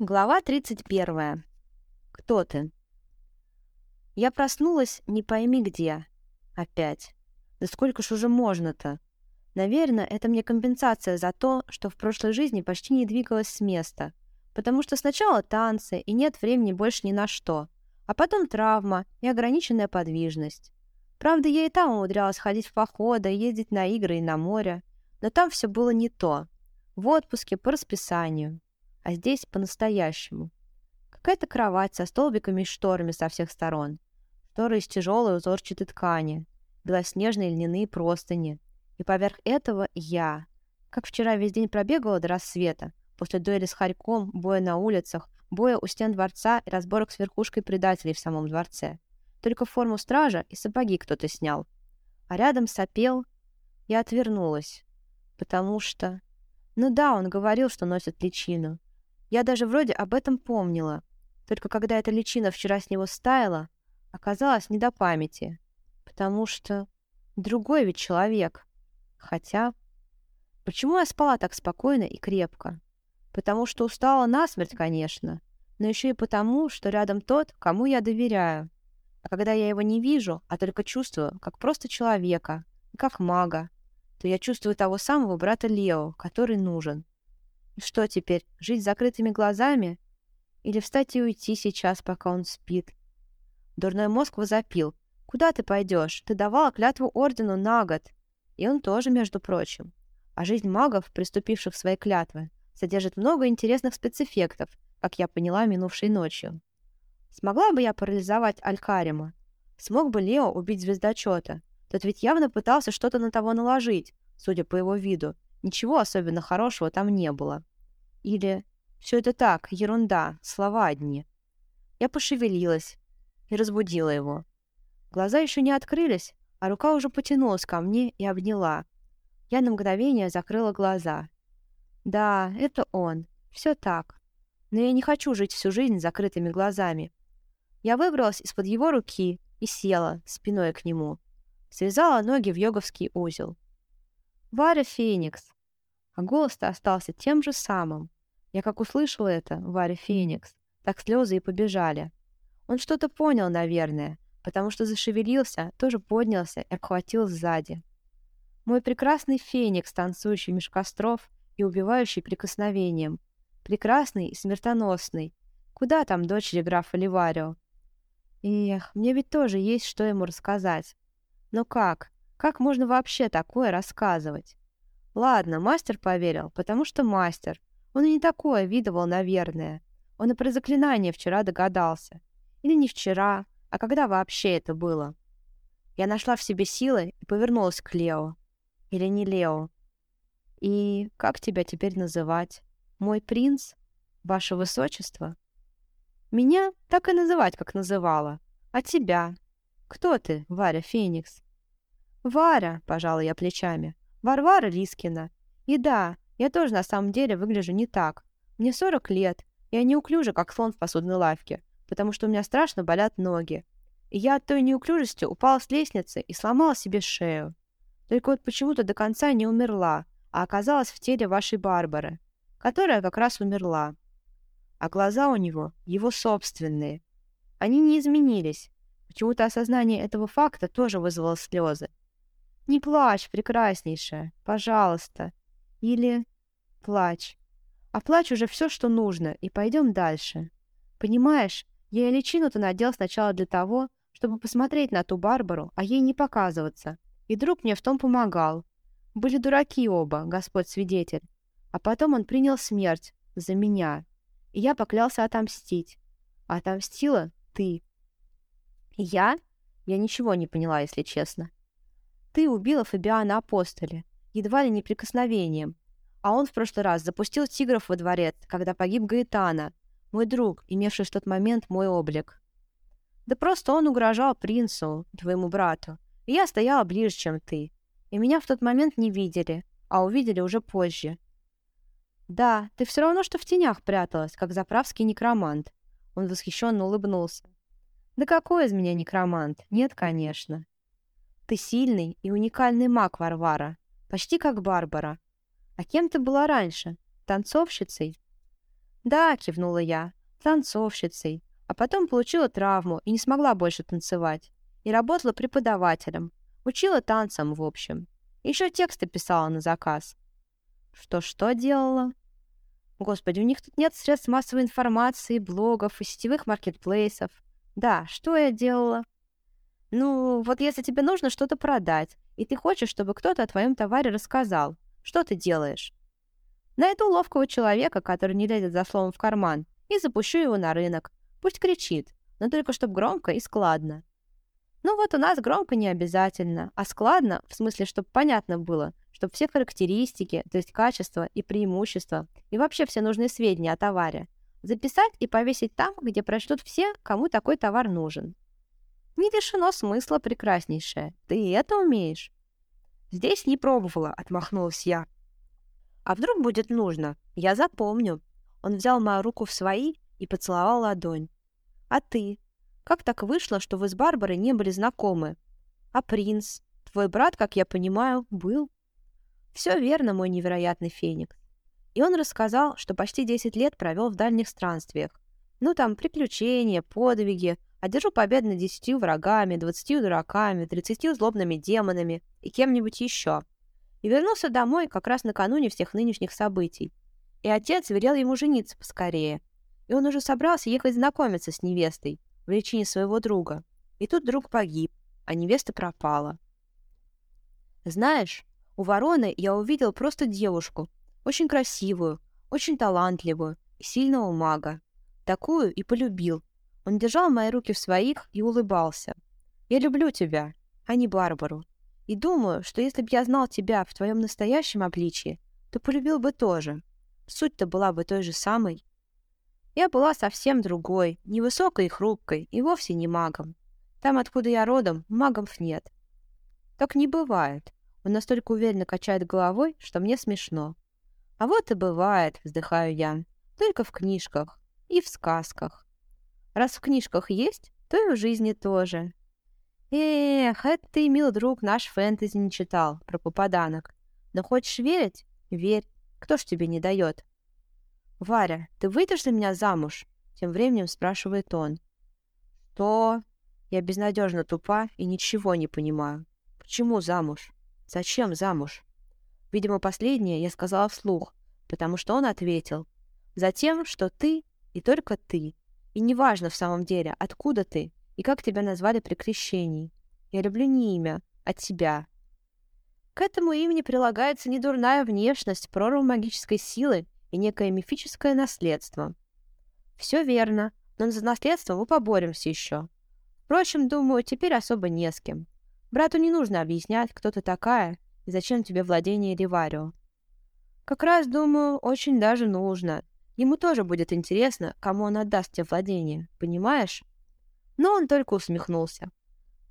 Глава 31. Кто ты? Я проснулась не пойми где. Опять. Да сколько ж уже можно-то? Наверное, это мне компенсация за то, что в прошлой жизни почти не двигалась с места. Потому что сначала танцы, и нет времени больше ни на что. А потом травма и ограниченная подвижность. Правда, я и там умудрялась ходить в походы, ездить на игры и на море. Но там все было не то. В отпуске, по расписанию а здесь по-настоящему. Какая-то кровать со столбиками и шторами со всех сторон. Шторы из тяжелой узорчатой ткани, белоснежные льняные простыни. И поверх этого я. Как вчера весь день пробегала до рассвета, после дуэли с Харьком, боя на улицах, боя у стен дворца и разборок с верхушкой предателей в самом дворце. Только форму стража и сапоги кто-то снял. А рядом сопел. Я отвернулась. Потому что... Ну да, он говорил, что носит личину. Я даже вроде об этом помнила. Только когда эта личина вчера с него стаяла, оказалось не до памяти. Потому что другой ведь человек. Хотя... Почему я спала так спокойно и крепко? Потому что устала насмерть, конечно, но еще и потому, что рядом тот, кому я доверяю. А когда я его не вижу, а только чувствую, как просто человека, как мага, то я чувствую того самого брата Лео, который нужен. Что теперь, жить с закрытыми глазами? Или встать и уйти сейчас, пока он спит? Дурной мозг возопил. «Куда ты пойдешь? Ты давала клятву Ордену на год». И он тоже, между прочим. А жизнь магов, приступивших свои клятвы, содержит много интересных спецэффектов, как я поняла минувшей ночью. Смогла бы я парализовать Алькарима? Смог бы Лео убить звездочета? Тот ведь явно пытался что-то на того наложить, судя по его виду. Ничего особенно хорошего там не было. Или «Все это так, ерунда, слова одни». Я пошевелилась и разбудила его. Глаза еще не открылись, а рука уже потянулась ко мне и обняла. Я на мгновение закрыла глаза. Да, это он. Все так. Но я не хочу жить всю жизнь с закрытыми глазами. Я выбралась из-под его руки и села спиной к нему. Связала ноги в йоговский узел. «Варя Феникс!» А голос-то остался тем же самым. Я как услышала это, Варя Феникс, так слезы и побежали. Он что-то понял, наверное, потому что зашевелился, тоже поднялся и обхватил сзади. Мой прекрасный Феникс, танцующий меж костров и убивающий прикосновением. Прекрасный и смертоносный. Куда там дочери графа Ливарио? Эх, мне ведь тоже есть что ему рассказать. Но как? Как можно вообще такое рассказывать? Ладно, мастер поверил, потому что мастер. Он и не такое видывал, наверное. Он и про заклинание вчера догадался. Или не вчера, а когда вообще это было. Я нашла в себе силы и повернулась к Лео. Или не Лео. И как тебя теперь называть? Мой принц? Ваше высочество? Меня так и называть, как называла. А тебя? Кто ты, Варя Феникс? Варя, пожала я плечами. Варвара Лискина. И да, я тоже на самом деле выгляжу не так. Мне 40 лет, я неуклюжа, как слон в посудной лавке, потому что у меня страшно болят ноги. И я от той неуклюжести упала с лестницы и сломала себе шею. Только вот почему-то до конца не умерла, а оказалась в теле вашей Барбары, которая как раз умерла. А глаза у него его собственные. Они не изменились. Почему-то осознание этого факта тоже вызвало слезы. Не плачь, прекраснейшая, пожалуйста. Или плачь. А плачь уже все, что нужно, и пойдем дальше. Понимаешь, я и личину-то надел сначала для того, чтобы посмотреть на ту Барбару, а ей не показываться. И друг мне в том помогал. Были дураки оба, Господь свидетель. А потом он принял смерть за меня. И я поклялся отомстить. А отомстила ты. Я? Я ничего не поняла, если честно. Ты убила Фабиана Апостоля, едва ли неприкосновением. А он в прошлый раз запустил тигров во дворец, когда погиб Гаэтана, мой друг, имевший в тот момент мой облик. Да просто он угрожал принцу, твоему брату, и я стояла ближе, чем ты. И меня в тот момент не видели, а увидели уже позже. Да, ты все равно, что в тенях пряталась, как заправский некромант. Он восхищенно улыбнулся. Да какой из меня некромант? Нет, конечно. Ты сильный и уникальный маг, Варвара. Почти как Барбара. А кем ты была раньше? Танцовщицей? «Да», — кивнула я, — «танцовщицей, а потом получила травму и не смогла больше танцевать. И работала преподавателем, учила танцам, в общем. Еще тексты писала на заказ». «Что-что делала?» Господи, у них тут нет средств массовой информации, блогов и сетевых маркетплейсов. Да, что я делала? Ну, вот если тебе нужно что-то продать, и ты хочешь, чтобы кто-то о твоем товаре рассказал, что ты делаешь? Найду ловкого человека, который не лезет за словом в карман, и запущу его на рынок. Пусть кричит, но только чтобы громко и складно. Ну вот у нас громко не обязательно, а складно, в смысле, чтобы понятно было, чтобы все характеристики, то есть качество и преимущества, и вообще все нужные сведения о товаре, записать и повесить там, где прочтут все, кому такой товар нужен. Не лишено смысла прекраснейшее. Ты это умеешь. Здесь не пробовала, отмахнулась я. А вдруг будет нужно? Я запомню. Он взял мою руку в свои и поцеловал ладонь. А ты? Как так вышло, что вы с Барбарой не были знакомы? А принц? Твой брат, как я понимаю, был? Все верно, мой невероятный феникс. И он рассказал, что почти 10 лет провел в дальних странствиях. Ну там приключения, подвиги, одержу победу над десятью врагами, двадцатью дураками, тридцатью злобными демонами и кем-нибудь еще. И вернулся домой как раз накануне всех нынешних событий. И отец велел ему жениться поскорее. И он уже собрался ехать знакомиться с невестой в лечении своего друга. И тут друг погиб, а невеста пропала. Знаешь, у вороны я увидел просто девушку, очень красивую, очень талантливую и сильного мага. Такую и полюбил. Он держал мои руки в своих и улыбался. «Я люблю тебя, а не Барбару. И думаю, что если бы я знал тебя в твоем настоящем обличии, то полюбил бы тоже. Суть-то была бы той же самой. Я была совсем другой, невысокой и хрупкой, и вовсе не магом. Там, откуда я родом, магов нет. Так не бывает. Он настолько уверенно качает головой, что мне смешно. А вот и бывает, вздыхаю я, только в книжках и в сказках. Раз в книжках есть, то и в жизни тоже. Эх, это ты, мил друг, наш фэнтези не читал про попаданок. Но хочешь верить? Верь. Кто ж тебе не дает? Варя, ты выйдешь за меня замуж? Тем временем спрашивает он. Что? Я безнадежно тупа и ничего не понимаю. Почему замуж? Зачем замуж? Видимо, последнее я сказала вслух, потому что он ответил. Затем, что ты и только ты. И неважно в самом деле, откуда ты и как тебя назвали при крещении. Я люблю не имя, а тебя. К этому имени прилагается недурная внешность, прорва магической силы и некое мифическое наследство. Все верно, но за наследство мы поборемся еще. Впрочем, думаю, теперь особо не с кем. Брату не нужно объяснять, кто ты такая и зачем тебе владение Риварио. Как раз, думаю, очень даже нужно. Ему тоже будет интересно, кому он отдаст тебе владение, понимаешь? Но он только усмехнулся.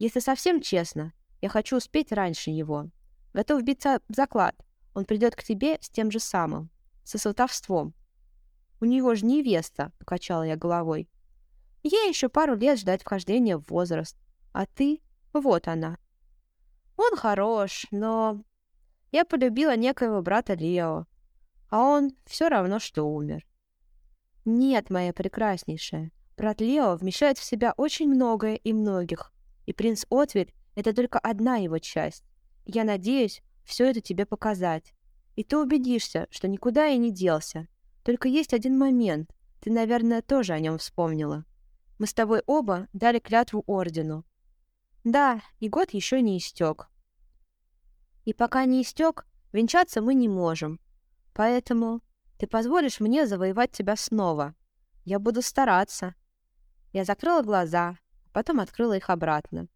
Если совсем честно, я хочу успеть раньше его. Готов биться в заклад. Он придет к тебе с тем же самым. Со сватовством. У него же невеста, покачала я головой. Ей еще пару лет ждать вхождения в возраст. А ты? Вот она. Он хорош, но... Я полюбила некоего брата Лео, а он все равно, что умер. Нет, моя прекраснейшая, брат Лео вмещает в себя очень многое и многих, и принц Отвель — это только одна его часть. Я надеюсь все это тебе показать. И ты убедишься, что никуда и не делся. Только есть один момент, ты, наверное, тоже о нем вспомнила. Мы с тобой оба дали клятву ордену, да, и год еще не истек. И пока не истек, венчаться мы не можем. Поэтому ты позволишь мне завоевать тебя снова. Я буду стараться. Я закрыла глаза, потом открыла их обратно.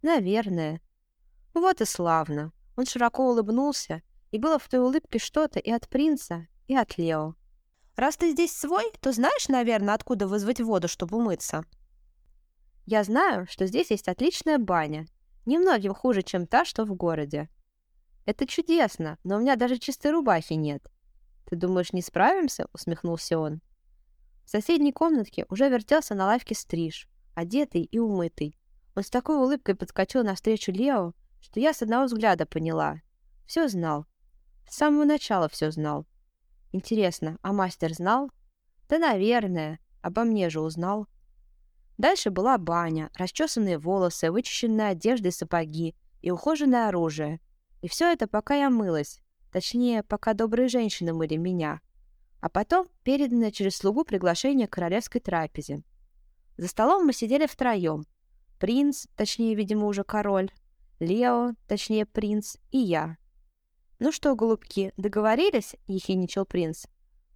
Наверное. Вот и славно. Он широко улыбнулся, и было в той улыбке что-то и от принца, и от Лео. «Раз ты здесь свой, то знаешь, наверное, откуда вызвать воду, чтобы умыться?» Я знаю, что здесь есть отличная баня, немногим хуже, чем та, что в городе. Это чудесно, но у меня даже чистой рубахи нет. Ты думаешь, не справимся? усмехнулся он. В соседней комнатке уже вертелся на лавке стриж, одетый и умытый. Он с такой улыбкой подскочил навстречу Лео, что я с одного взгляда поняла. Все знал. С самого начала все знал. Интересно, а мастер знал? Да, наверное. Обо мне же узнал. Дальше была баня, расчесанные волосы, вычищенная одежда и сапоги, и ухоженное оружие. И все это пока я мылась. Точнее, пока добрые женщины мыли меня. А потом переданное через слугу приглашение к королевской трапезе. За столом мы сидели втроем. Принц, точнее, видимо, уже король, Лео, точнее, принц, и я. «Ну что, голубки, договорились?» — ехиничал принц.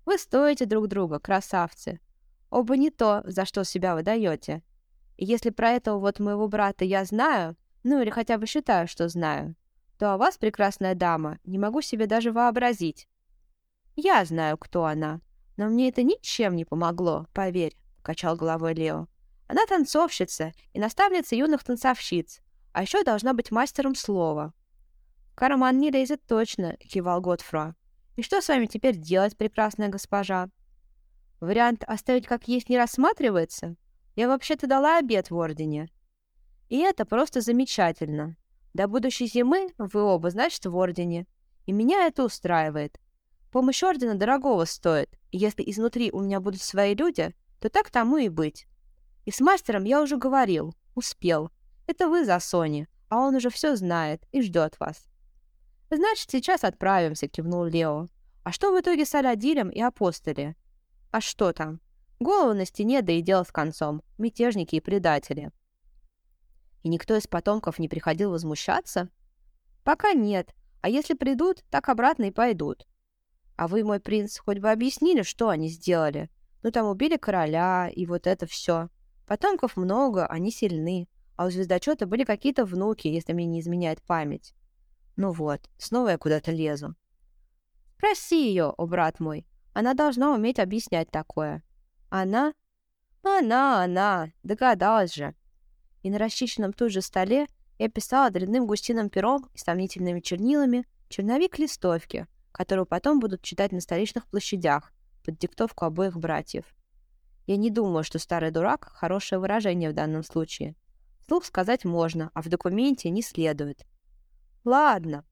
«Вы стоите друг друга, красавцы. Оба не то, за что себя выдаете. И если про этого вот моего брата я знаю, ну или хотя бы считаю, что знаю, то о вас, прекрасная дама, не могу себе даже вообразить. Я знаю, кто она, но мне это ничем не помогло, поверь, — качал головой Лео. Она танцовщица и наставница юных танцовщиц, а еще должна быть мастером слова. «Карман не лезет точно», — кивал Готфро. «И что с вами теперь делать, прекрасная госпожа?» Вариант оставить как есть не рассматривается. Я вообще-то дала обед в Ордене. И это просто замечательно. До будущей зимы вы оба, значит, в Ордене. И меня это устраивает. Помощь Ордена дорогого стоит. И если изнутри у меня будут свои люди, то так тому и быть. И с мастером я уже говорил. Успел. Это вы за Сони, а он уже все знает и ждет вас. «Значит, сейчас отправимся», — кивнул Лео. «А что в итоге с Аладилем и Апостоле?» А что там? Голову на стене, да и дело с концом. Мятежники и предатели. И никто из потомков не приходил возмущаться? Пока нет. А если придут, так обратно и пойдут. А вы, мой принц, хоть бы объяснили, что они сделали? Ну, там убили короля, и вот это все. Потомков много, они сильны. А у звездочета были какие-то внуки, если мне не изменяет память. Ну вот, снова я куда-то лезу. Проси ее, о брат мой, она должна уметь объяснять такое. Она? Она, она, догадалась же. И на расчищенном тут же столе я писала дрянным густиным пером и сомнительными чернилами черновик листовки, которую потом будут читать на столичных площадях под диктовку обоих братьев. Я не думаю, что старый дурак — хорошее выражение в данном случае. Слух сказать можно, а в документе не следует. Ладно.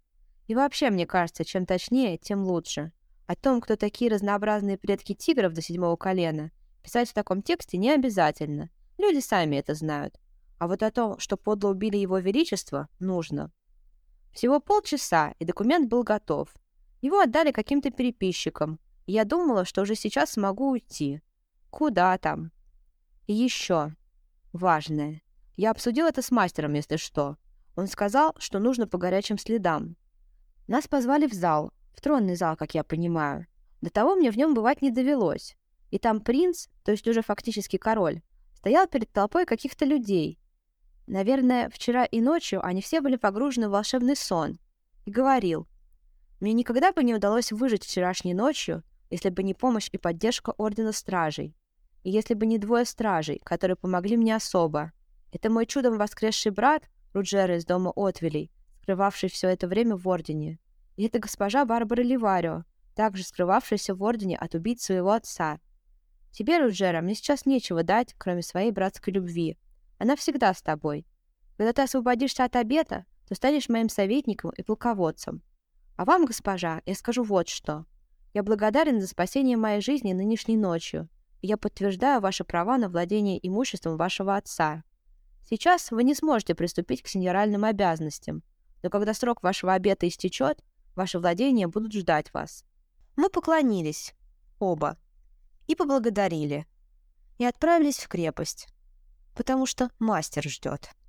И вообще, мне кажется, чем точнее, тем лучше. О том, кто такие разнообразные предки тигров до седьмого колена, писать в таком тексте не обязательно. Люди сами это знают. А вот о том, что подло убили его величество, нужно. Всего полчаса, и документ был готов. Его отдали каким-то переписчикам, и я думала, что уже сейчас смогу уйти. Куда там? И еще. Важное. Я обсудил это с мастером, если что. Он сказал, что нужно по горячим следам. Нас позвали в зал, в тронный зал, как я понимаю. До того мне в нем бывать не довелось. И там принц, то есть уже фактически король, стоял перед толпой каких-то людей. Наверное, вчера и ночью они все были погружены в волшебный сон. И говорил, «Мне никогда бы не удалось выжить вчерашней ночью, если бы не помощь и поддержка Ордена Стражей. И если бы не двое стражей, которые помогли мне особо. Это мой чудом воскресший брат, Руджера из дома Отвелей, скрывавший все это время в Ордене. И это госпожа Барбара Ливарио, также скрывавшаяся в Ордене от убийц своего отца. Тебе, Руджера, мне сейчас нечего дать, кроме своей братской любви. Она всегда с тобой. Когда ты освободишься от обета, то станешь моим советником и полководцем. А вам, госпожа, я скажу вот что. Я благодарен за спасение моей жизни нынешней ночью, и я подтверждаю ваши права на владение имуществом вашего отца. Сейчас вы не сможете приступить к сеньоральным обязанностям, но когда срок вашего обета истечет, Ваши владения будут ждать вас». Мы поклонились, оба, и поблагодарили, и отправились в крепость, потому что мастер ждет.